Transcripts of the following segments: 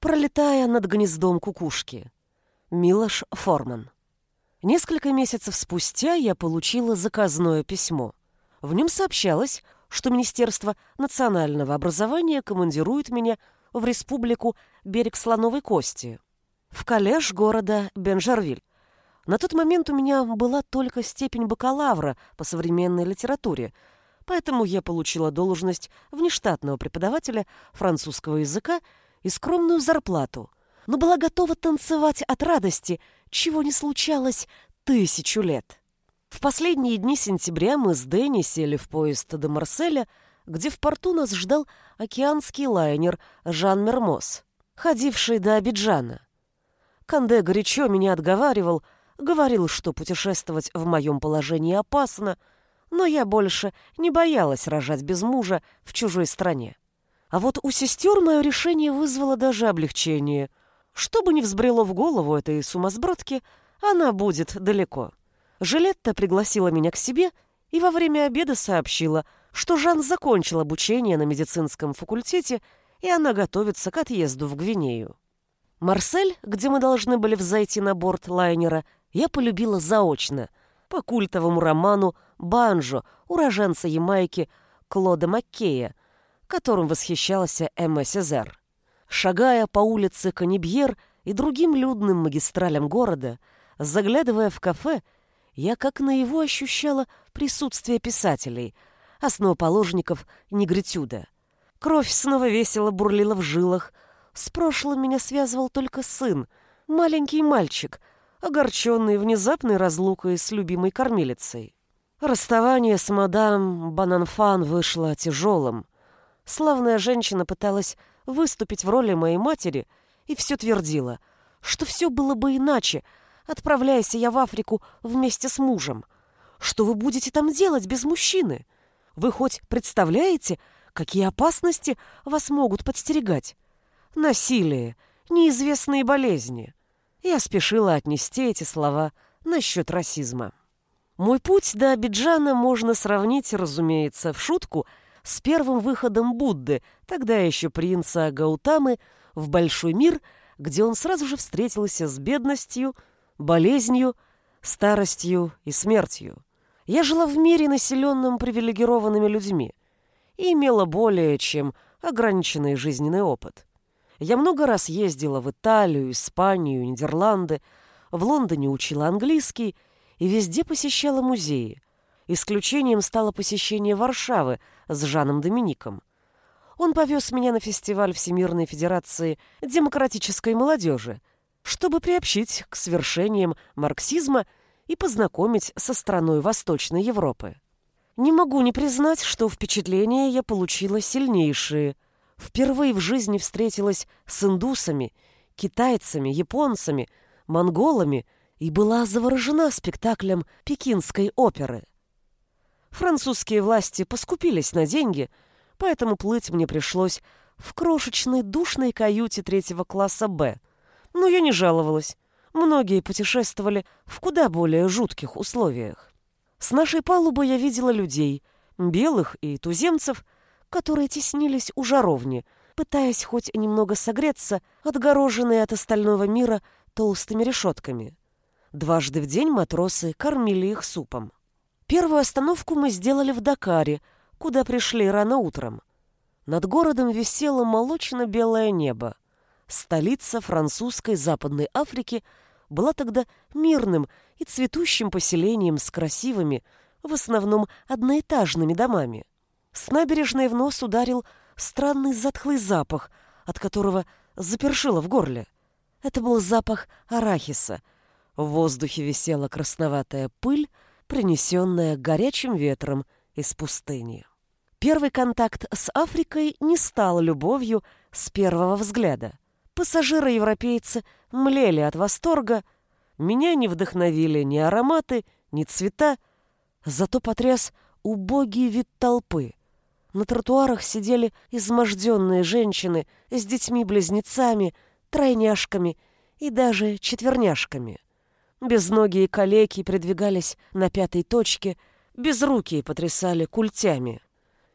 пролетая над гнездом кукушки. Милош Форман. Несколько месяцев спустя я получила заказное письмо. В нем сообщалось, что Министерство национального образования командирует меня в республику Берег Слоновой Кости, в коллеж города Бенжарвиль. На тот момент у меня была только степень бакалавра по современной литературе, поэтому я получила должность внештатного преподавателя французского языка и скромную зарплату, но была готова танцевать от радости, чего не случалось тысячу лет. В последние дни сентября мы с Дэнни сели в поезд до Марселя, где в порту нас ждал океанский лайнер «Жан Мермос», ходивший до Абиджана. Канде горячо меня отговаривал, говорил, что путешествовать в моем положении опасно, но я больше не боялась рожать без мужа в чужой стране. А вот у сестер мое решение вызвало даже облегчение. Что бы ни взбрело в голову этой сумасбродки, она будет далеко. Жилетта пригласила меня к себе и во время обеда сообщила, что Жан закончил обучение на медицинском факультете, и она готовится к отъезду в Гвинею. Марсель, где мы должны были взойти на борт лайнера, я полюбила заочно, по культовому роману «Банджо» уроженца Ямайки Клода Маккея, которым восхищался Эмма Сезар. Шагая по улице Канибьер и другим людным магистралям города, заглядывая в кафе, я как наяву ощущала присутствие писателей, основоположников негритюда. Кровь снова весело бурлила в жилах. С прошлым меня связывал только сын, маленький мальчик, огорченный внезапной разлукой с любимой кормилицей. Расставание с мадам Бананфан вышло тяжелым. Славная женщина пыталась выступить в роли моей матери и все твердила, что все было бы иначе, отправляясь я в Африку вместе с мужем. Что вы будете там делать без мужчины? Вы хоть представляете, какие опасности вас могут подстерегать? Насилие, неизвестные болезни. Я спешила отнести эти слова насчет расизма. Мой путь до Абиджана можно сравнить, разумеется, в шутку – с первым выходом Будды, тогда еще принца Гаутамы, в большой мир, где он сразу же встретился с бедностью, болезнью, старостью и смертью. Я жила в мире, населенном привилегированными людьми, и имела более чем ограниченный жизненный опыт. Я много раз ездила в Италию, Испанию, Нидерланды, в Лондоне учила английский и везде посещала музеи – Исключением стало посещение Варшавы с Жаном Домиником. Он повез меня на фестиваль Всемирной Федерации демократической молодежи, чтобы приобщить к свершениям марксизма и познакомить со страной Восточной Европы. Не могу не признать, что впечатления я получила сильнейшие. Впервые в жизни встретилась с индусами, китайцами, японцами, монголами и была заворожена спектаклем пекинской оперы. Французские власти поскупились на деньги, поэтому плыть мне пришлось в крошечной душной каюте третьего класса «Б». Но я не жаловалась. Многие путешествовали в куда более жутких условиях. С нашей палубы я видела людей, белых и туземцев, которые теснились у жаровни, пытаясь хоть немного согреться, отгороженные от остального мира толстыми решетками. Дважды в день матросы кормили их супом. Первую остановку мы сделали в Дакаре, куда пришли рано утром. Над городом висело молочно-белое небо. Столица французской Западной Африки была тогда мирным и цветущим поселением с красивыми, в основном одноэтажными домами. С набережной в нос ударил странный затхлый запах, от которого запершило в горле. Это был запах арахиса. В воздухе висела красноватая пыль, принесенная горячим ветром из пустыни. Первый контакт с Африкой не стал любовью с первого взгляда. Пассажиры-европейцы млели от восторга, меня не вдохновили ни ароматы, ни цвета, зато потряс убогий вид толпы. На тротуарах сидели изможденные женщины с детьми-близнецами, тройняшками и даже четверняшками. Безногие калеки придвигались на пятой точке, безрукие потрясали культями.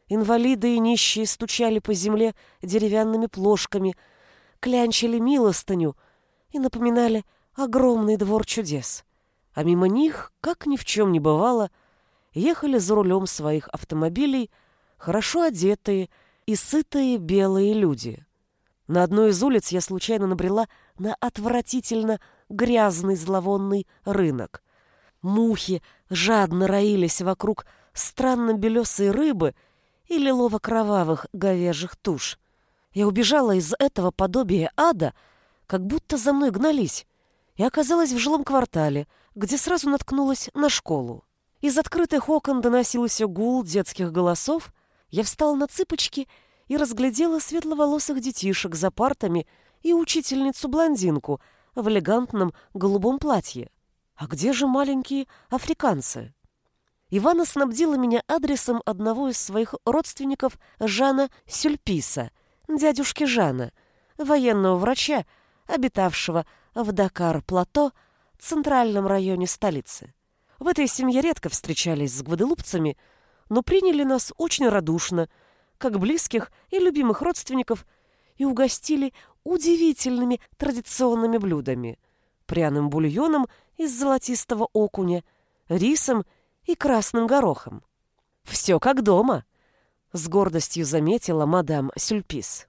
Инвалиды и нищие стучали по земле деревянными плошками, клянчили милостыню и напоминали огромный двор чудес. А мимо них, как ни в чем не бывало, ехали за рулем своих автомобилей хорошо одетые и сытые белые люди. На одной из улиц я случайно набрела на отвратительно грязный зловонный рынок. Мухи жадно роились вокруг странно белесой рыбы и лилово-кровавых говяжьих туш. Я убежала из этого подобия ада, как будто за мной гнались, и оказалась в жилом квартале, где сразу наткнулась на школу. Из открытых окон доносился гул детских голосов, я встала на цыпочки и разглядела светловолосых детишек за партами и учительницу-блондинку в элегантном голубом платье. А где же маленькие африканцы? Ивана снабдила меня адресом одного из своих родственников Жана Сюльписа, дядюшки Жана, военного врача, обитавшего в Дакар-Плато, центральном районе столицы. В этой семье редко встречались с гваделупцами, но приняли нас очень радушно, как близких и любимых родственников, и угостили удивительными традиционными блюдами – пряным бульоном из золотистого окуня, рисом и красным горохом. «Все как дома», — с гордостью заметила мадам Сюльпис.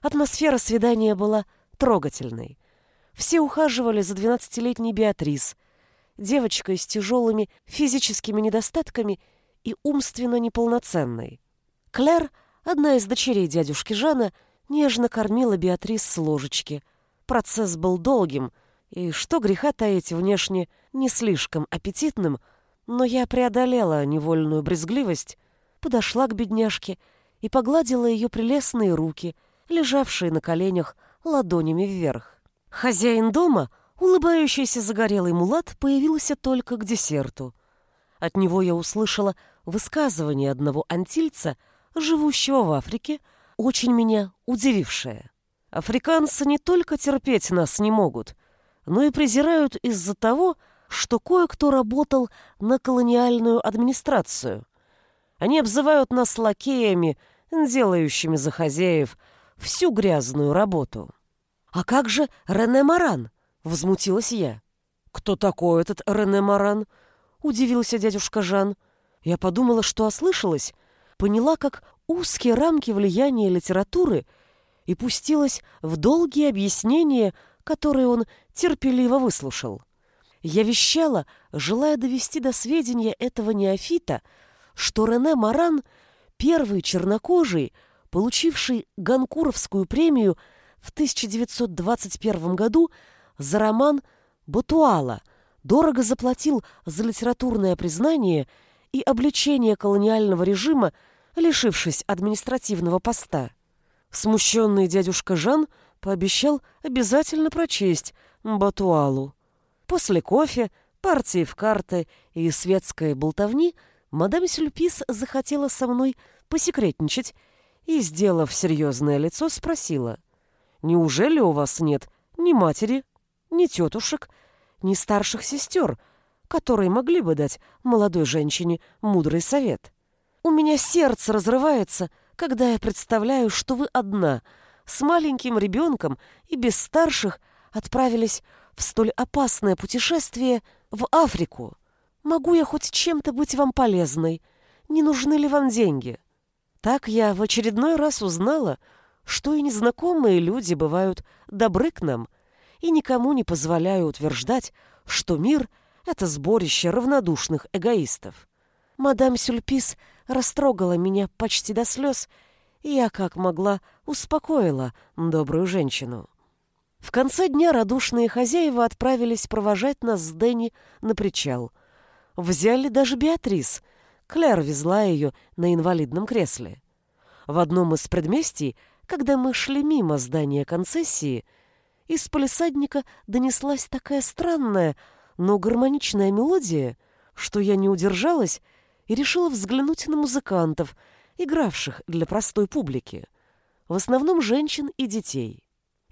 Атмосфера свидания была трогательной. Все ухаживали за двенадцатилетней Беатрис, девочкой с тяжелыми физическими недостатками и умственно неполноценной. Клэр, одна из дочерей дядюшки Жана, нежно кормила Беатрис с ложечки. Процесс был долгим, и, что греха таить, внешне не слишком аппетитным — но я преодолела невольную брезгливость, подошла к бедняжке и погладила ее прелестные руки, лежавшие на коленях ладонями вверх. Хозяин дома, улыбающийся загорелый мулат, появился только к десерту. От него я услышала высказывание одного антильца, живущего в Африке, очень меня удивившее. Африканцы не только терпеть нас не могут, но и презирают из-за того, что кое-кто работал на колониальную администрацию. Они обзывают нас лакеями, делающими за хозяев всю грязную работу. «А как же Рене Маран?» — возмутилась я. «Кто такой этот Рене Маран?» — удивился дядюшка Жан. Я подумала, что ослышалась, поняла, как узкие рамки влияния литературы и пустилась в долгие объяснения, которые он терпеливо выслушал. Я вещала, желая довести до сведения этого неофита, что Рене Маран, первый чернокожий, получивший Ганкуровскую премию в 1921 году за роман «Батуала», дорого заплатил за литературное признание и обличение колониального режима, лишившись административного поста. Смущенный дядюшка Жан пообещал обязательно прочесть «Батуалу». После кофе, партии в карты и светской болтовни мадам Сюльпис захотела со мной посекретничать и, сделав серьезное лицо, спросила, «Неужели у вас нет ни матери, ни тетушек, ни старших сестер, которые могли бы дать молодой женщине мудрый совет? У меня сердце разрывается, когда я представляю, что вы одна, с маленьким ребенком и без старших отправились в столь опасное путешествие в Африку? Могу я хоть чем-то быть вам полезной? Не нужны ли вам деньги? Так я в очередной раз узнала, что и незнакомые люди бывают добры к нам и никому не позволяю утверждать, что мир — это сборище равнодушных эгоистов. Мадам Сюльпис растрогала меня почти до слез, и я, как могла, успокоила добрую женщину. В конце дня радушные хозяева отправились провожать нас с Дэнни на причал. Взяли даже Беатрис. Клэр везла ее на инвалидном кресле. В одном из предместий, когда мы шли мимо здания концессии, из полисадника донеслась такая странная, но гармоничная мелодия, что я не удержалась и решила взглянуть на музыкантов, игравших для простой публики, в основном женщин и детей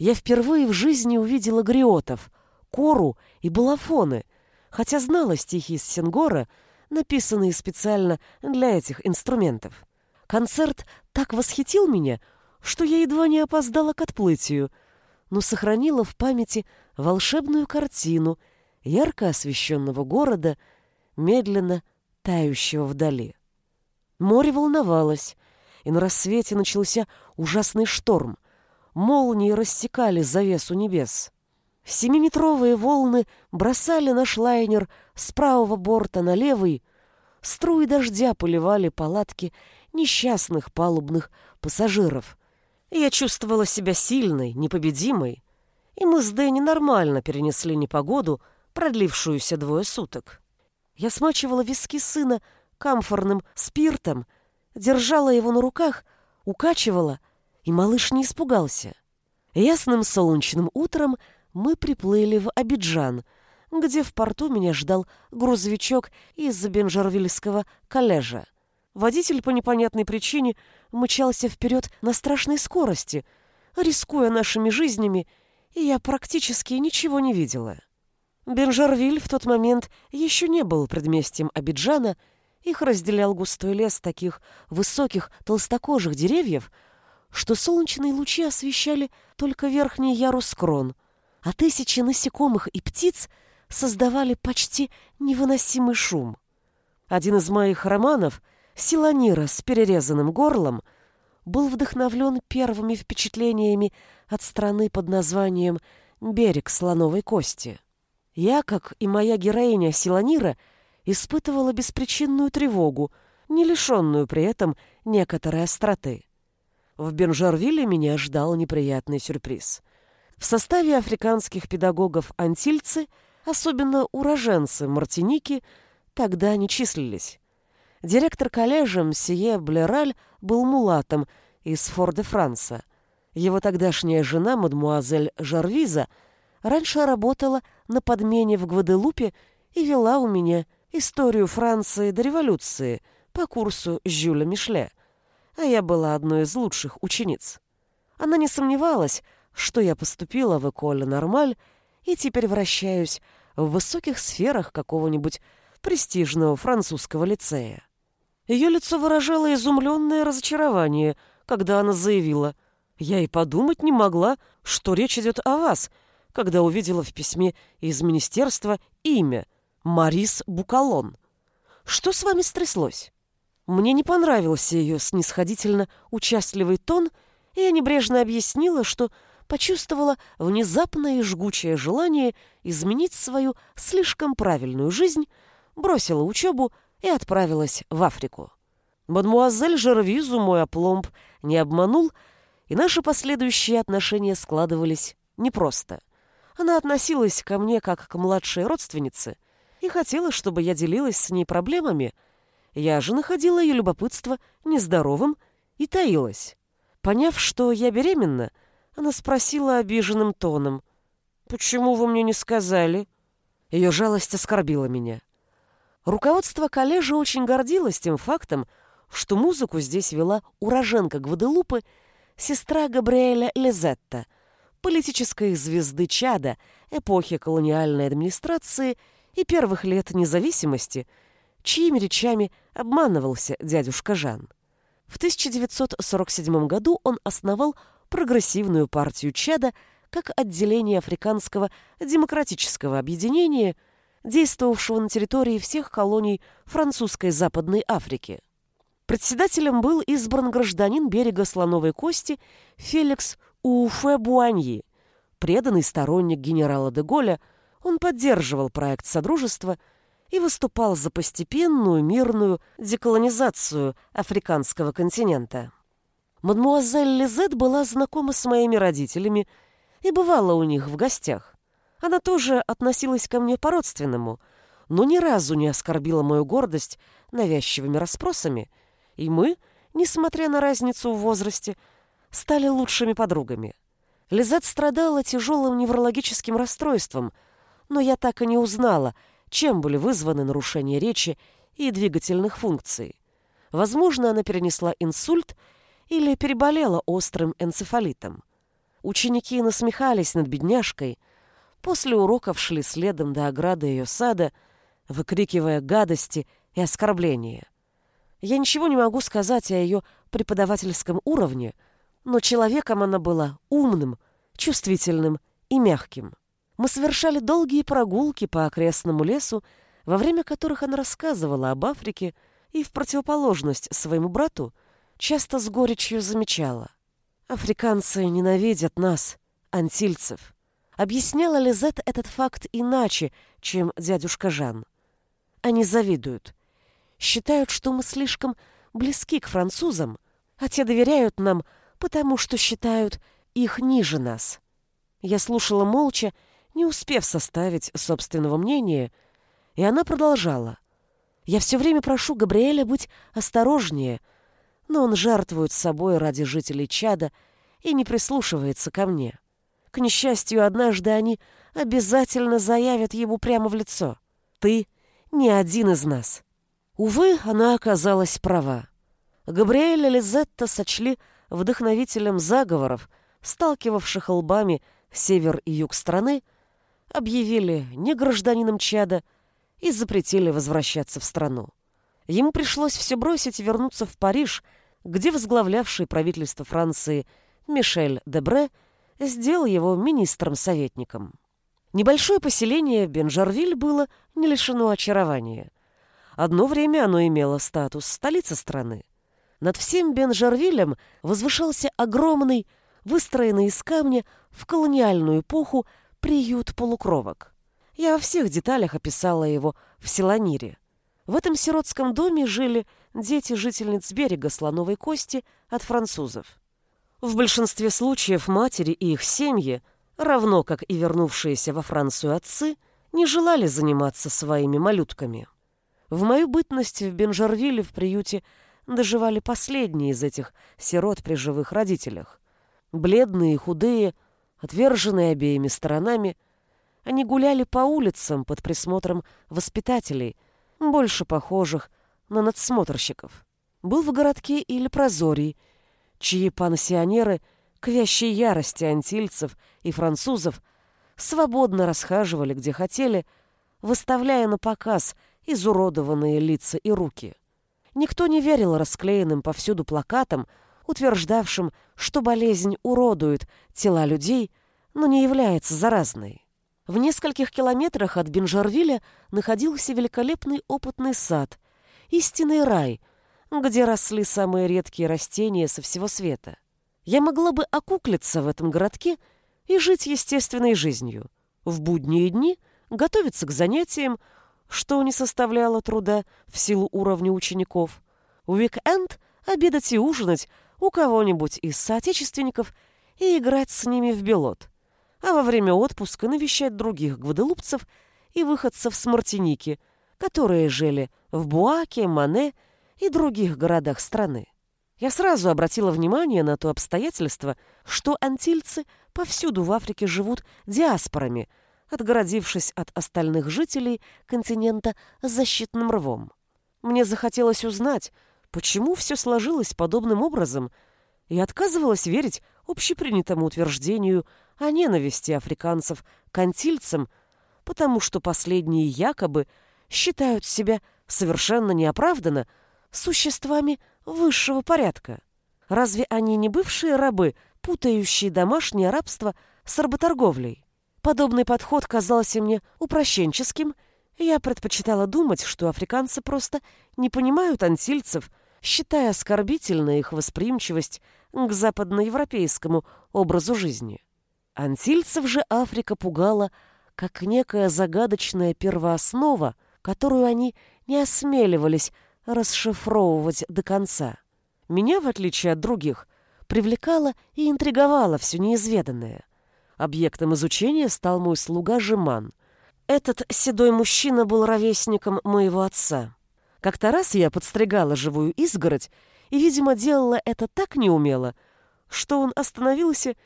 я впервые в жизни увидела гриотов, кору и балафоны, хотя знала стихи с Сенгора, написанные специально для этих инструментов. Концерт так восхитил меня, что я едва не опоздала к отплытию, но сохранила в памяти волшебную картину ярко освещенного города, медленно тающего вдали. Море волновалось, и на рассвете начался ужасный шторм. Молнии рассекали завесу небес. Семиметровые волны бросали наш лайнер с правого борта на левый, струи дождя поливали палатки несчастных палубных пассажиров. Я чувствовала себя сильной, непобедимой, и мы с Дэнни нормально перенесли непогоду, продлившуюся двое суток. Я смачивала виски сына камфорным спиртом, держала его на руках, укачивала, и малыш не испугался. Ясным солнечным утром мы приплыли в Абиджан, где в порту меня ждал грузовичок из Бенжервильского коллежа. Водитель по непонятной причине мчался вперед на страшной скорости, рискуя нашими жизнями, и я практически ничего не видела. Бенжервиль в тот момент еще не был предместьем Абиджана, их разделял густой лес таких высоких толстокожих деревьев, что солнечные лучи освещали только верхний ярус крон, а тысячи насекомых и птиц создавали почти невыносимый шум. Один из моих романов «Силанира с перерезанным горлом» был вдохновлен первыми впечатлениями от страны под названием «Берег слоновой кости». Я, как и моя героиня Силанира, испытывала беспричинную тревогу, не лишенную при этом некоторой остроты. В Бенжарвилле меня ждал неприятный сюрприз. В составе африканских педагогов антильцы, особенно уроженцы Мартиники, тогда не числились. Директор коллежа Мсье Блераль был мулатом из Фор-де-Франса. Его тогдашняя жена, мадмуазель Жарвиза, раньше работала на подмене в Гваделупе и вела у меня историю Франции до революции по курсу Жюля Мишле, а я была одной из лучших учениц. Она не сомневалась, что я поступила в Эколе Нормаль и теперь вращаюсь в высоких сферах какого-нибудь престижного французского лицея. Ее лицо выражало изумленное разочарование, когда она заявила, «Я и подумать не могла, что речь идет о вас, когда увидела в письме из министерства имя Марис Букалон. Что с вами стряслось?» Мне не понравился ее снисходительно участливый тон, и я небрежно объяснила, что почувствовала внезапное и жгучее желание изменить свою слишком правильную жизнь, бросила учебу и отправилась в Африку. Мадмуазель Жервизу мой опломб не обманул, и наши последующие отношения складывались непросто. Она относилась ко мне как к младшей родственнице и хотела, чтобы я делилась с ней проблемами. Я же находила ее любопытство нездоровым и таилась. Поняв, что я беременна, она спросила обиженным тоном. «Почему вы мне не сказали?» Ее жалость оскорбила меня. Руководство коллежа очень гордилось тем фактом, что музыку здесь вела уроженка Гваделупы, сестра Габриэля Лизетта, политической звезды Чада, эпохи колониальной администрации и первых лет независимости, чьими речами обманывался дядюшка Жан. В 1947 году он основал прогрессивную партию Чада как отделение Африканского демократического объединения, действовавшего на территории всех колоний французской Западной Африки. Председателем был избран гражданин берега Слоновой Кости Феликс Уфе Буаньи. Преданный сторонник генерала де Голля, он поддерживал проект Содружества и выступал за постепенную мирную деколонизацию африканского континента. Мадмуазель Лизет была знакома с моими родителями и бывала у них в гостях. Она тоже относилась ко мне по-родственному, но ни разу не оскорбила мою гордость навязчивыми расспросами, и мы, несмотря на разницу в возрасте, стали лучшими подругами. Лизет страдала тяжелым неврологическим расстройством, но я так и не узнала, чем были вызваны нарушения речи и двигательных функций. Возможно, она перенесла инсульт или переболела острым энцефалитом. Ученики насмехались над бедняжкой, после уроков шли следом до ограды ее сада, выкрикивая гадости и оскорбления. Я ничего не могу сказать о ее преподавательском уровне, но человеком она была умным, чувствительным и мягким. Мы совершали долгие прогулки по окрестному лесу, во время которых она рассказывала об Африке и, в противоположность своему брату, часто с горечью замечала. «Африканцы ненавидят нас, антильцев». Объясняла Лизет этот факт иначе, чем дядюшка Жан. Они завидуют. Считают, что мы слишком близки к французам, а те доверяют нам, потому что считают их ниже нас. Я слушала молча, не успев составить собственного мнения, и она продолжала. «Я все время прошу Габриэля быть осторожнее, но он жертвует собой ради жителей Чада и не прислушивается ко мне. К несчастью, однажды они обязательно заявят ему прямо в лицо. Ты не один из нас». Увы, она оказалась права. Габриэль и Лизетта сочли вдохновителем заговоров, сталкивавших лбами север и юг страны, объявили не гражданином Чада и запретили возвращаться в страну. Ему пришлось все бросить и вернуться в Париж, где возглавлявший правительство Франции Мишель Дебре сделал его министром-советником. Небольшое поселение Бенжарвиль было не лишено очарования. Одно время оно имело статус столицы страны. Над всем Бенжарвилем возвышался огромный, выстроенный из камня в колониальную эпоху приют полукровок. Я во всех деталях описала его в Селанире. В этом сиротском доме жили дети жительниц берега Слоновой Кости от французов. В большинстве случаев матери и их семьи, равно как и вернувшиеся во Францию отцы, не желали заниматься своими малютками. В мою бытность в Бенжарвиле в приюте доживали последние из этих сирот при живых родителях. Бледные худые, отверженные обеими сторонами, они гуляли по улицам под присмотром воспитателей, больше похожих на надсмотрщиков. Был в городке и Лепрозорий, чьи пансионеры к вящей ярости антильцев и французов свободно расхаживали где хотели, выставляя на показ изуродованные лица и руки. Никто не верил расклеенным повсюду плакатам, утверждавшим, что болезнь уродует тела людей, но не является заразной. В нескольких километрах от Бенжарвиля находился великолепный опытный сад, истинный рай — где росли самые редкие растения со всего света. Я могла бы окуклиться в этом городке и жить естественной жизнью. В будние дни готовиться к занятиям, что не составляло труда в силу уровня учеников. В уик-энд обедать и ужинать у кого-нибудь из соотечественников и играть с ними в белот. А во время отпуска навещать других гваделупцев и выходцев с Мартиники, которые жили в Буаке, Мане и других городах страны. Я сразу обратила внимание на то обстоятельство, что антильцы повсюду в Африке живут диаспорами, отгородившись от остальных жителей континента защитным рвом. Мне захотелось узнать, почему все сложилось подобным образом, и отказывалась верить общепринятому утверждению о ненависти африканцев к антильцам, потому что последние якобы считают себя совершенно неоправданно существами высшего порядка. Разве они не бывшие рабы, путающие домашнее рабство с работорговлей? Подобный подход казался мне упрощенческим, я предпочитала думать, что африканцы просто не понимают антильцев, считая оскорбительной их восприимчивость к западноевропейскому образу жизни. Антильцев же Африка пугала как некая загадочная первооснова, которую они не осмеливались расшифровывать до конца. Меня, в отличие от других, привлекало и интриговало все неизведанное. Объектом изучения стал мой слуга Жеман. Этот седой мужчина был ровесником моего отца. Как-то раз я подстригала живую изгородь и, видимо, делала это так неумело, что он остановился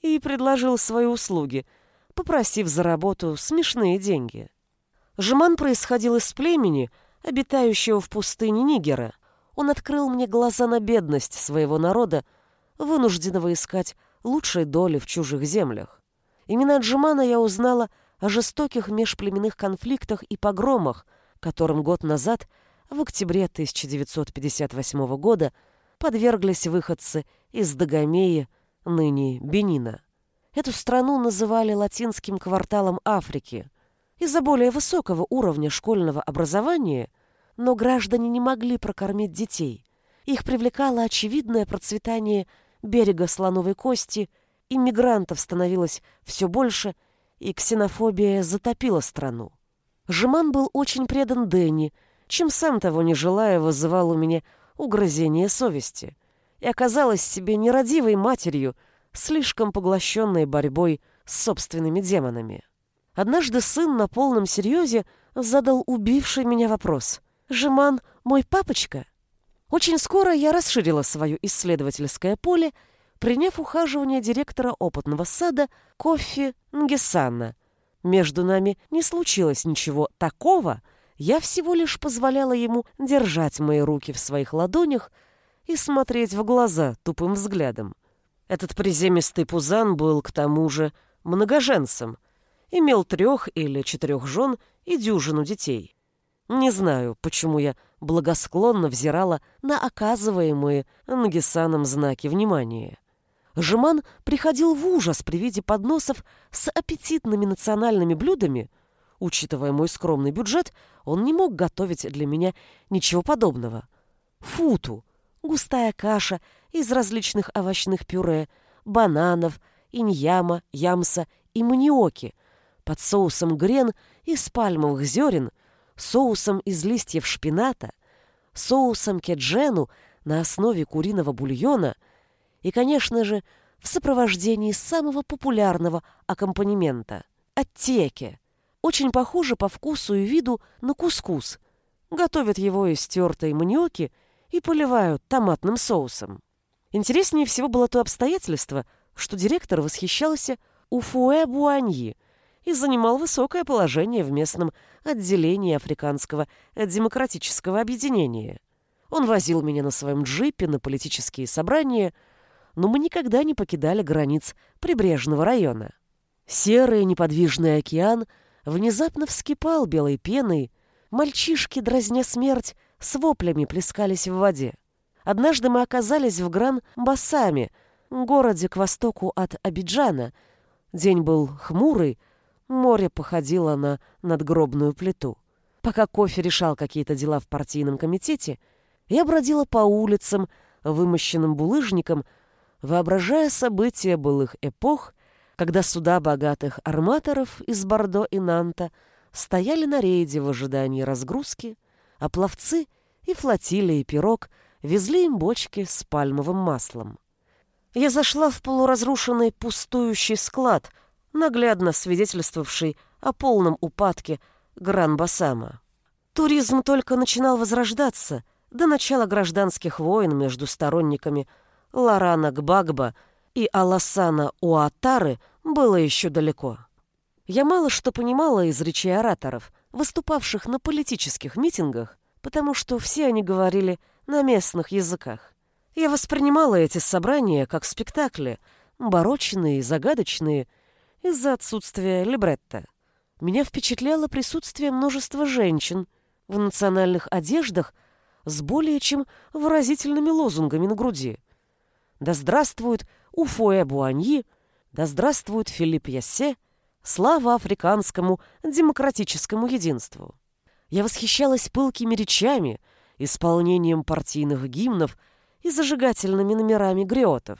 и предложил свои услуги, попросив за работу смешные деньги. Жеман происходил из племени — обитающего в пустыне Нигера, он открыл мне глаза на бедность своего народа, вынужденного искать лучшей доли в чужих землях. Именно от Джимана я узнала о жестоких межплеменных конфликтах и погромах, которым год назад, в октябре 1958 года, подверглись выходцы из Дагомеи, ныне Бенина. Эту страну называли латинским кварталом Африки из-за более высокого уровня школьного образования, но граждане не могли прокормить детей. Их привлекало очевидное процветание берега слоновой кости, иммигрантов становилось все больше, и ксенофобия затопила страну. Жеман был очень предан Дэнни, чем сам того не желая вызывал у меня угрызение совести, и оказалась себе нерадивой матерью, слишком поглощенной борьбой с собственными демонами. Однажды сын на полном серьезе задал убивший меня вопрос. «Жеман мой папочка?» Очень скоро я расширила свое исследовательское поле, приняв ухаживание директора опытного сада Кофи Нгесана. Между нами не случилось ничего такого, я всего лишь позволяла ему держать мои руки в своих ладонях и смотреть в глаза тупым взглядом. Этот приземистый пузан был, к тому же, многоженцем, имел трех или четырех жен и дюжину детей. Не знаю, почему я благосклонно взирала на оказываемые Ангисаном знаки внимания. Жеман приходил в ужас при виде подносов с аппетитными национальными блюдами. Учитывая мой скромный бюджет, он не мог готовить для меня ничего подобного. Футу — густая каша из различных овощных пюре, бананов, иньяма, ямса и маниоки под соусом грен из пальмовых зерен, соусом из листьев шпината, соусом кеджену на основе куриного бульона и, конечно же, в сопровождении самого популярного аккомпанемента – оттеки. Очень похоже по вкусу и виду на кускус. Готовят его из тертой маниоки и поливают томатным соусом. Интереснее всего было то обстоятельство, что директор восхищался Уфуэ Буаньи и занимал высокое положение в местном отделении Африканского демократического объединения. Он возил меня на своем джипе на политические собрания, но мы никогда не покидали границ прибрежного района. Серый неподвижный океан внезапно вскипал белой пеной, мальчишки, дразня смерть, с воплями плескались в воде. Однажды мы оказались в Гран-Бассаме, городе к востоку от Абиджана. День был хмурый, море походило на надгробную плиту. Пока кофе решал какие-то дела в партийном комитете, я бродила по улицам, вымощенным булыжником, воображая события былых эпох, когда суда богатых арматоров из Бордо и Нанта стояли на рейде в ожидании разгрузки, а пловцы и флотилия и пирог — везли им бочки с пальмовым маслом. Я зашла в полуразрушенный пустующий склад, наглядно свидетельствовавший о полном упадке Гран-Басама. Туризм только начинал возрождаться до начала гражданских войн между сторонниками Ларана Гбагба и Аласана Уатары было еще далеко. Я мало что понимала из речей ораторов, выступавших на политических митингах, потому что все они говорили на местных языках. Я воспринимала эти собрания как спектакли, барочные загадочные, из-за отсутствия либретто. Меня впечатляло присутствие множества женщин в национальных одеждах с более чем выразительными лозунгами на груди. «Да здравствует Уфуэ Буаньи! Да здравствует Филипп Яссе! Слава африканскому демократическому единству!» Я восхищалась пылкими речами — исполнением партийных гимнов и зажигательными номерами гриотов.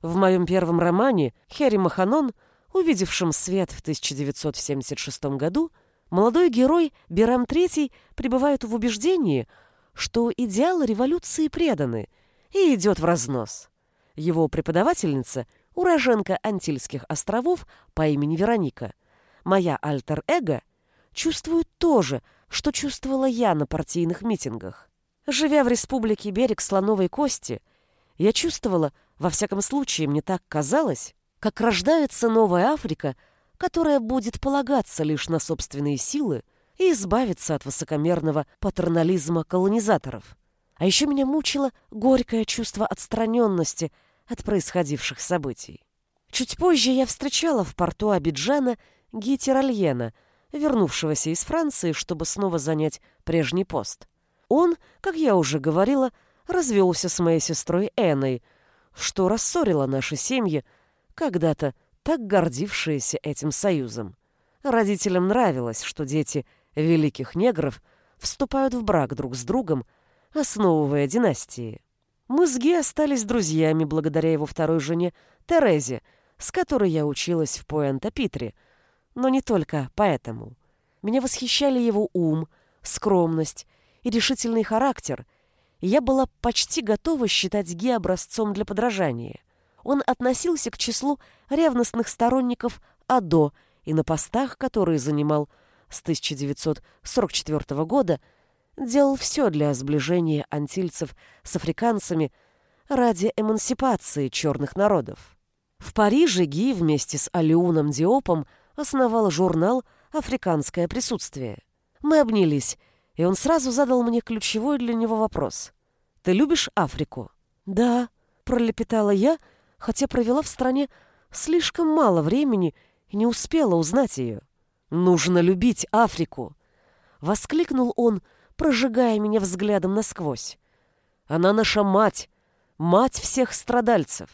В моем первом романе «Херри Маханон», увидевшем свет в 1976 году, молодой герой Берам III пребывает в убеждении, что идеалы революции преданы и идет в разнос. Его преподавательница, уроженка Антильских островов по имени Вероника, моя альтер-эго, чувствует то же, что чувствовала я на партийных митингах. Живя в республике берег слоновой кости, я чувствовала, во всяком случае мне так казалось, как рождается новая Африка, которая будет полагаться лишь на собственные силы и избавиться от высокомерного патернализма колонизаторов. А еще меня мучило горькое чувство отстраненности от происходивших событий. Чуть позже я встречала в порту Абиджана Гитеральена, вернувшегося из Франции, чтобы снова занять прежний пост. Он, как я уже говорила, развелся с моей сестрой Энной, что рассорило наши семьи, когда-то так гордившиеся этим союзом. Родителям нравилось, что дети великих негров вступают в брак друг с другом, основывая династии. Мы с Ги остались друзьями благодаря его второй жене Терезе, с которой я училась в Пуэнто-Питре, но не только поэтому. Меня восхищали его ум, скромность и решительный характер, и я была почти готова считать Ги образцом для подражания. Он относился к числу ревностных сторонников АДО и на постах, которые занимал с 1944 года, делал все для сближения антильцев с африканцами ради эмансипации черных народов. В Париже Ги вместе с Алиуном Диопом основал журнал «Африканское присутствие». Мы обнялись, и он сразу задал мне ключевой для него вопрос. «Ты любишь Африку?» «Да», — пролепетала я, хотя провела в стране слишком мало времени и не успела узнать ее. «Нужно любить Африку!» — воскликнул он, прожигая меня взглядом насквозь. «Она наша мать, мать всех страдальцев!»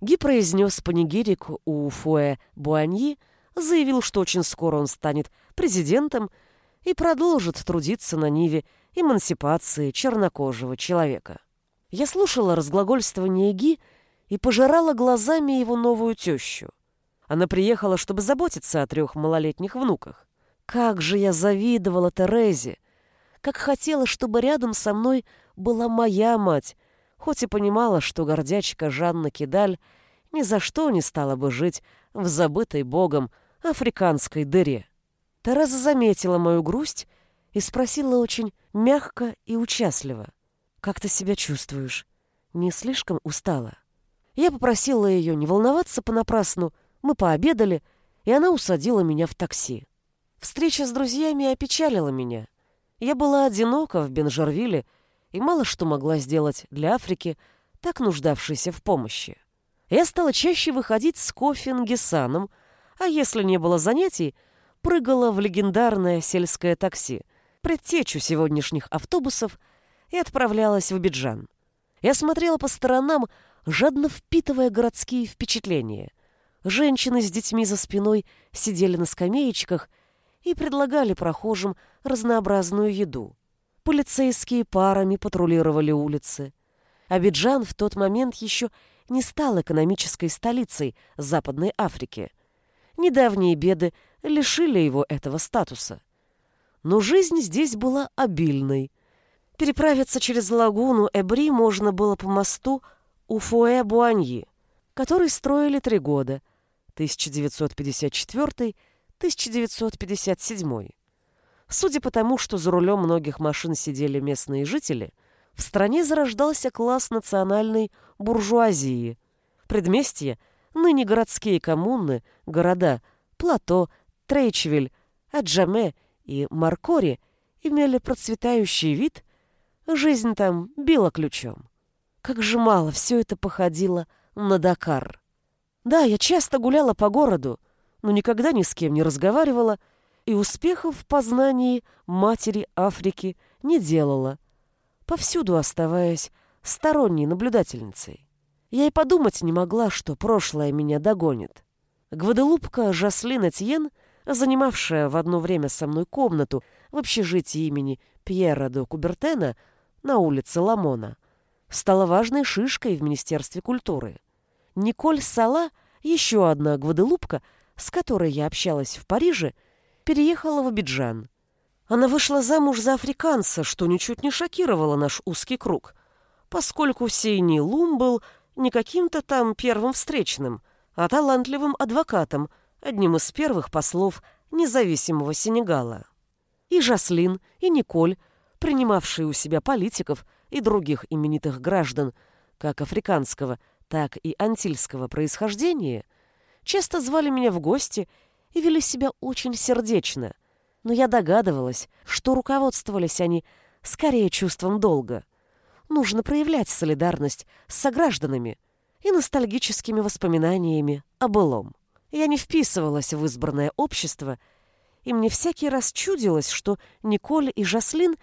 Ги произнес панигирику у Фуэ Буаньи, заявил, что очень скоро он станет президентом и продолжит трудиться на ниве эмансипации чернокожего человека. Я слушала разглагольствование Ги и пожирала глазами его новую тещу. Она приехала, чтобы заботиться о трех малолетних внуках. Как же я завидовала Терезе! Как хотела, чтобы рядом со мной была моя мать, хоть и понимала, что гордячка Жанна Кидаль ни за что не стала бы жить в забытой богом африканской дыре. Тереза заметила мою грусть и спросила очень мягко и участливо. «Как ты себя чувствуешь? Не слишком устала?» Я попросила ее не волноваться понапрасну, мы пообедали, и она усадила меня в такси. Встреча с друзьями опечалила меня. Я была одинока в Бенжарвиле и мало что могла сделать для Африки, так нуждавшейся в помощи. Я стала чаще выходить с кофе Нгесаном, а если не было занятий, прыгала в легендарное сельское такси, предтечу сегодняшних автобусов, и отправлялась в Абиджан. Я смотрела по сторонам, жадно впитывая городские впечатления. Женщины с детьми за спиной сидели на скамеечках и предлагали прохожим разнообразную еду. Полицейские парами патрулировали улицы. Абиджан в тот момент еще не стал экономической столицей Западной Африки. Недавние беды лишили его этого статуса. Но жизнь здесь была обильной. Переправиться через лагуну Эбри можно было по мосту Уфуэ-Буаньи, который строили три года – 1954-1957. Судя по тому, что за рулем многих машин сидели местные жители, в стране зарождался класс национальной буржуазии. Предместье, ныне городские коммуны, города Плато, Трейчвиль, Аджаме и Маркори имели процветающий вид, жизнь там била ключом. Как же мало все это походило на Дакар. Да, я часто гуляла по городу, но никогда ни с кем не разговаривала и успехов в познании матери Африки не делала, повсюду оставаясь сторонней наблюдательницей. Я и подумать не могла, что прошлое меня догонит. Гваделупка Жаслин Этьен, занимавшая в одно время со мной комнату в общежитии имени Пьера де Кубертена на улице Ламона, стала важной шишкой в Министерстве культуры. Николь Сала, еще одна гваделупка, с которой я общалась в Париже, переехала в Абиджан. Она вышла замуж за африканца, что ничуть не шокировало наш узкий круг, поскольку Сейни Лум был не каким-то там первым встречным, а талантливым адвокатом, одним из первых послов независимого Сенегала. И Жаслин, и Николь, принимавшие у себя политиков и других именитых граждан, как африканского, так и антильского происхождения, часто звали меня в гости и вели себя очень сердечно, но я догадывалась, что руководствовались они скорее чувством долга. Нужно проявлять солидарность с согражданами и ностальгическими воспоминаниями о былом. Я не вписывалась в избранное общество, и мне всякий раз чудилось, что Николь и Жаслин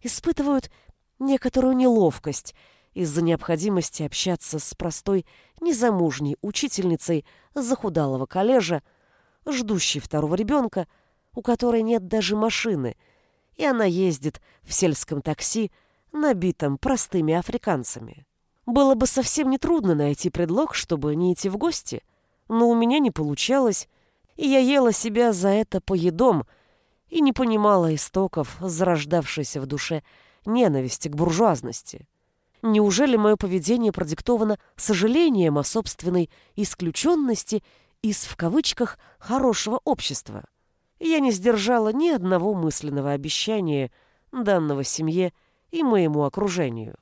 испытывают некоторую неловкость из-за необходимости общаться с простой незамужней учительницей захудалого коллежа, ждущей второго ребенка, у которой нет даже машины, и она ездит в сельском такси, набитом простыми африканцами. Было бы совсем нетрудно найти предлог, чтобы не идти в гости, но у меня не получалось, и я ела себя за это поедом и не понимала истоков зарождавшейся в душе ненависти к буржуазности. Неужели мое поведение продиктовано сожалением о собственной исключенности из, в кавычках, хорошего общества? Я не сдержала ни одного мысленного обещания данного семье и моему окружению.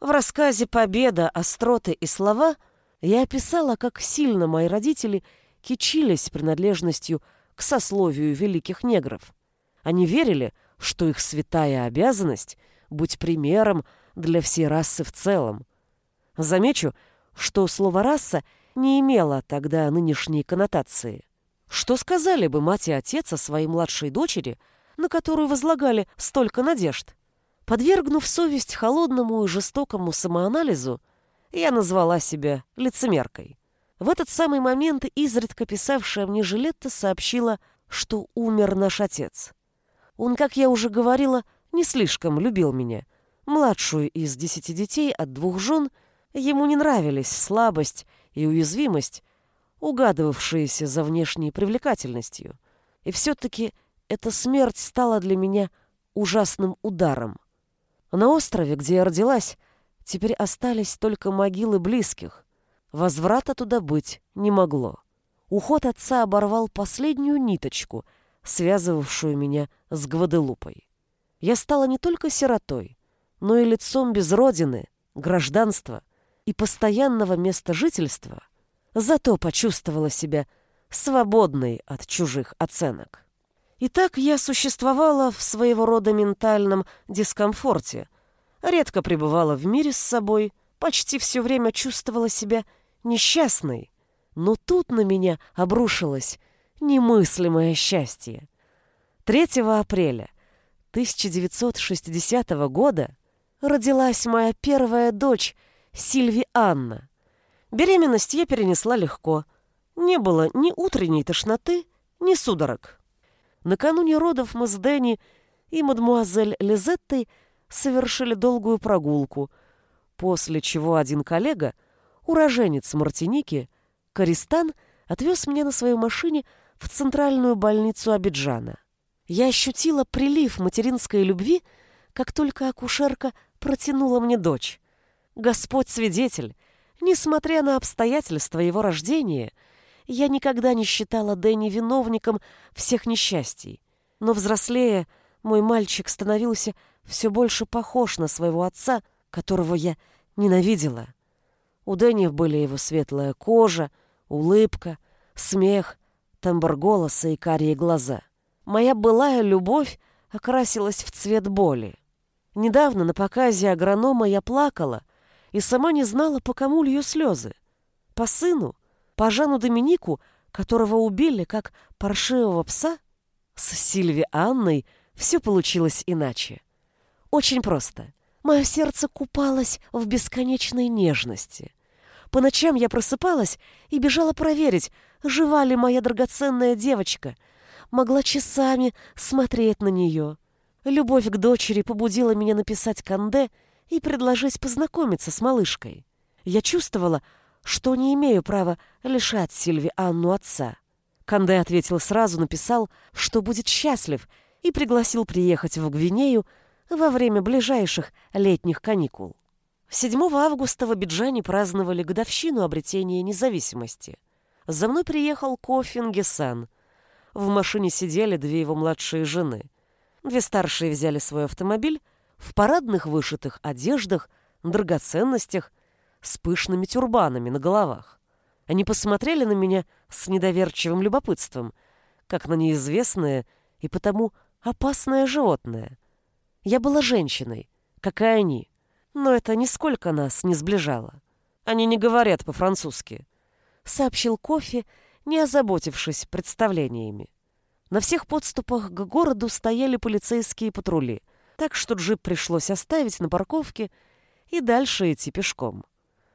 В рассказе «Победа. Остроты и слова» я описала, как сильно мои родители кичились принадлежностью к сословию великих негров. Они верили, что их святая обязанность — быть примером для всей расы в целом. Замечу, что слово «раса» не имело тогда нынешней коннотации. Что сказали бы мать и отец о своей младшей дочери, на которую возлагали столько надежд? Подвергнув совесть холодному и жестокому самоанализу, я назвала себя лицемеркой. В этот самый момент изредка писавшая мне Жилетта сообщила, что умер наш отец. Он, как я уже говорила, не слишком любил меня. Младшую из десяти детей от двух жен ему не нравились слабость и уязвимость, угадывавшиеся за внешней привлекательностью. И все-таки эта смерть стала для меня ужасным ударом. На острове, где я родилась, теперь остались только могилы близких. Возврата туда быть не могло. Уход отца оборвал последнюю ниточку, связывавшую меня с Гваделупой. Я стала не только сиротой, но и лицом без родины, гражданства и постоянного места жительства, зато почувствовала себя свободной от чужих оценок. И так я существовала в своего рода ментальном дискомфорте, редко пребывала в мире с собой, почти все время чувствовала себя несчастной. Но тут на меня обрушилось немыслимое счастье. 3 апреля 1960 года родилась моя первая дочь Сильви Анна. Беременность я перенесла легко. Не было ни утренней тошноты, ни судорог. Накануне родов мы с Дэнни и мадмуазель Лизеттой совершили долгую прогулку, после чего один коллега, уроженец Мартиники, Користан, отвез меня на своей машине в центральную больницу Абиджана. Я ощутила прилив материнской любви, как только акушерка протянула мне дочь. Господь свидетель, несмотря на обстоятельства его рождения — я никогда не считала Дэнни виновником всех несчастий. Но взрослея, мой мальчик становился все больше похож на своего отца, которого я ненавидела. У Дэнни были его светлая кожа, улыбка, смех, тембр голоса и карие глаза. Моя былая любовь окрасилась в цвет боли. Недавно на показе агронома я плакала и сама не знала, по кому лью слезы. По сыну — по Жану Доминику, которого убили как паршивого пса, с Сильви Анной все получилось иначе. Очень просто. Мое сердце купалось в бесконечной нежности. По ночам я просыпалась и бежала проверить, жива ли моя драгоценная девочка. Могла часами смотреть на нее. Любовь к дочери побудила меня написать Канде и предложить познакомиться с малышкой. Я чувствовала, что не имею права лишать Сильви Анну отца. Канде ответил сразу, написал, что будет счастлив, и пригласил приехать в Гвинею во время ближайших летних каникул. 7 августа в Абиджане праздновали годовщину обретения независимости. За мной приехал Кофин Гесан. В машине сидели две его младшие жены. Две старшие взяли свой автомобиль в парадных вышитых одеждах, драгоценностях с пышными тюрбанами на головах. Они посмотрели на меня с недоверчивым любопытством, как на неизвестное и потому опасное животное. Я была женщиной, как и они, но это нисколько нас не сближало. Они не говорят по-французски, сообщил Кофе, не озаботившись представлениями. На всех подступах к городу стояли полицейские патрули, так что джип пришлось оставить на парковке и дальше идти пешком.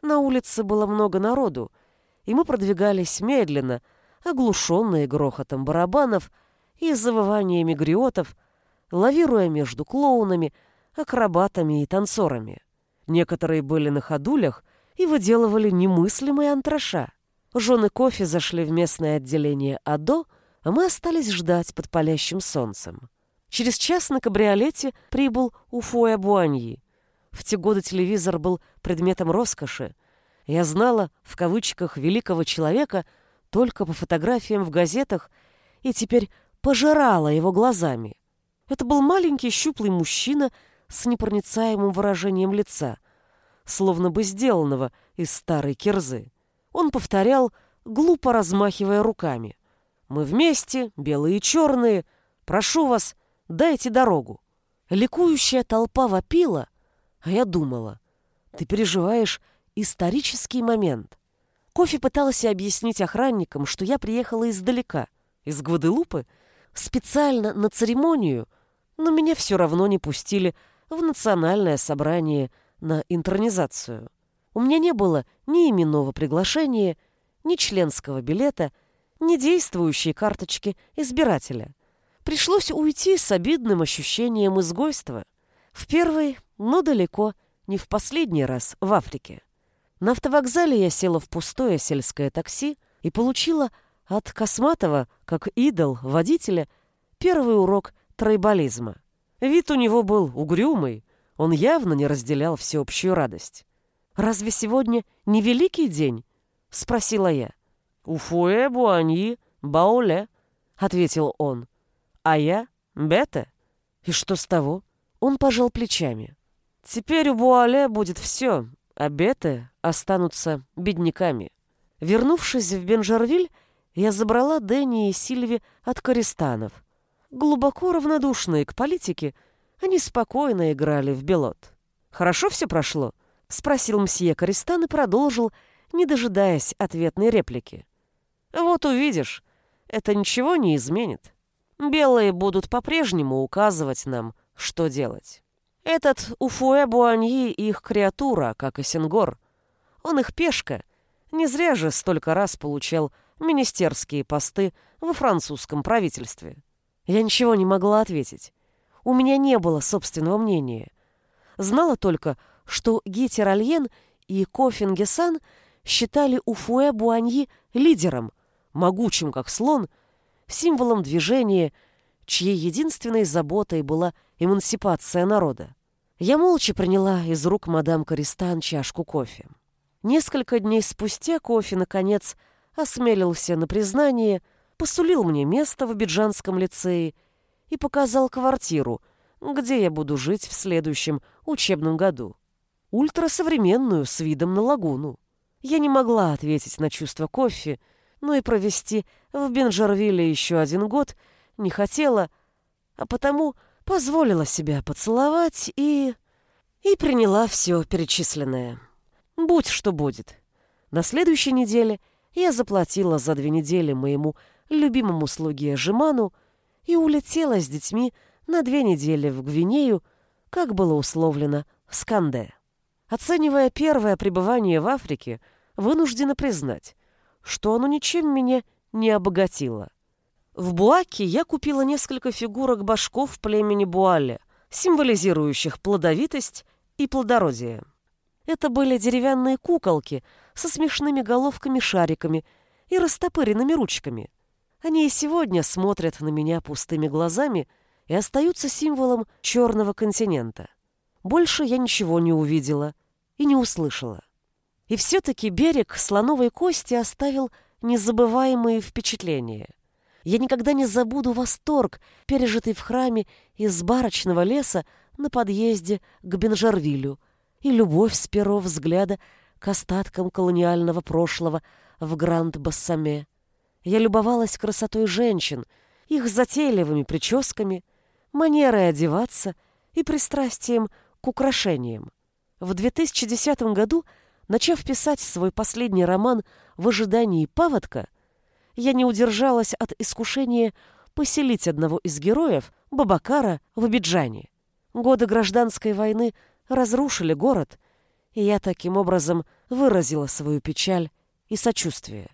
На улице было много народу, и мы продвигались медленно, оглушенные грохотом барабанов и завываниями гриотов, лавируя между клоунами, акробатами и танцорами. Некоторые были на ходулях и выделывали немыслимые антраша. Жены кофе зашли в местное отделение АДО, а мы остались ждать под палящим солнцем. Через час на кабриолете прибыл Уфоя Буаньи. В те годы телевизор был предметом роскоши. Я знала, в кавычках, великого человека только по фотографиям в газетах и теперь пожирала его глазами. Это был маленький щуплый мужчина с непроницаемым выражением лица, словно бы сделанного из старой кирзы. Он повторял, глупо размахивая руками. «Мы вместе, белые и черные. Прошу вас, дайте дорогу». Ликующая толпа вопила, а я думала, ты переживаешь исторический момент. Кофе пытался объяснить охранникам, что я приехала издалека, из Гваделупы, специально на церемонию, но меня все равно не пустили в национальное собрание на интернизацию. У меня не было ни именного приглашения, ни членского билета, ни действующей карточки избирателя. Пришлось уйти с обидным ощущением изгойства. В первый, но далеко не в последний раз в Африке. На автовокзале я села в пустое сельское такси и получила от Косматова, как идол водителя, первый урок тройболизма. Вид у него был угрюмый, он явно не разделял всеобщую радость. «Разве сегодня не великий день?» — спросила я. «Уфуэ буаньи баоле», — ответил он. «А я бете». «И что с того?» Он пожал плечами. «Теперь у Буале будет все, а беты останутся бедняками». Вернувшись в Бенжарвиль, я забрала Дэнни и Сильви от користанов. Глубоко равнодушные к политике, они спокойно играли в белот. «Хорошо все прошло?» — спросил мсье Користан и продолжил, не дожидаясь ответной реплики. «Вот увидишь, это ничего не изменит. Белые будут по-прежнему указывать нам, что делать. Этот Уфуэ Буаньи их креатура, как и Сингор. Он их пешка. Не зря же столько раз получал министерские посты во французском правительстве. Я ничего не могла ответить. У меня не было собственного мнения. Знала только, что Гитер Альен и Кофин Гесан считали Уфуэ Буаньи лидером, могучим как слон, символом движения чьей единственной заботой была эмансипация народа. Я молча приняла из рук мадам Користан чашку кофе. Несколько дней спустя кофе, наконец, осмелился на признание, посулил мне место в Абиджанском лицее и показал квартиру, где я буду жить в следующем учебном году. Ультрасовременную, с видом на лагуну. Я не могла ответить на чувство кофе, но и провести в Бенжарвиле еще один год — не хотела, а потому позволила себя поцеловать и... и приняла все перечисленное. Будь что будет. На следующей неделе я заплатила за две недели моему любимому слуге Жиману и улетела с детьми на две недели в Гвинею, как было условлено, в Сканде. Оценивая первое пребывание в Африке, вынуждена признать, что оно ничем меня не обогатило. В Буаке я купила несколько фигурок башков племени Буале, символизирующих плодовитость и плодородие. Это были деревянные куколки со смешными головками-шариками и растопыренными ручками. Они и сегодня смотрят на меня пустыми глазами и остаются символом черного континента. Больше я ничего не увидела и не услышала. И все-таки берег слоновой кости оставил незабываемые впечатления — я никогда не забуду восторг, пережитый в храме из барочного леса на подъезде к Бенжарвилю, и любовь с первого взгляда к остаткам колониального прошлого в Гранд-Бассаме. Я любовалась красотой женщин, их затейливыми прическами, манерой одеваться и пристрастием к украшениям. В 2010 году, начав писать свой последний роман «В ожидании паводка», я не удержалась от искушения поселить одного из героев, Бабакара, в Абиджане. Годы гражданской войны разрушили город, и я таким образом выразила свою печаль и сочувствие.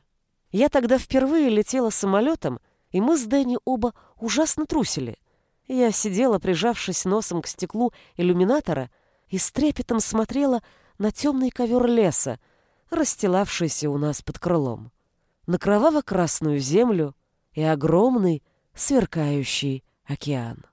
Я тогда впервые летела самолетом, и мы с Дэнни оба ужасно трусили. Я сидела, прижавшись носом к стеклу иллюминатора, и с трепетом смотрела на темный ковер леса, расстилавшийся у нас под крылом, на кроваво-красную землю и огромный сверкающий океан.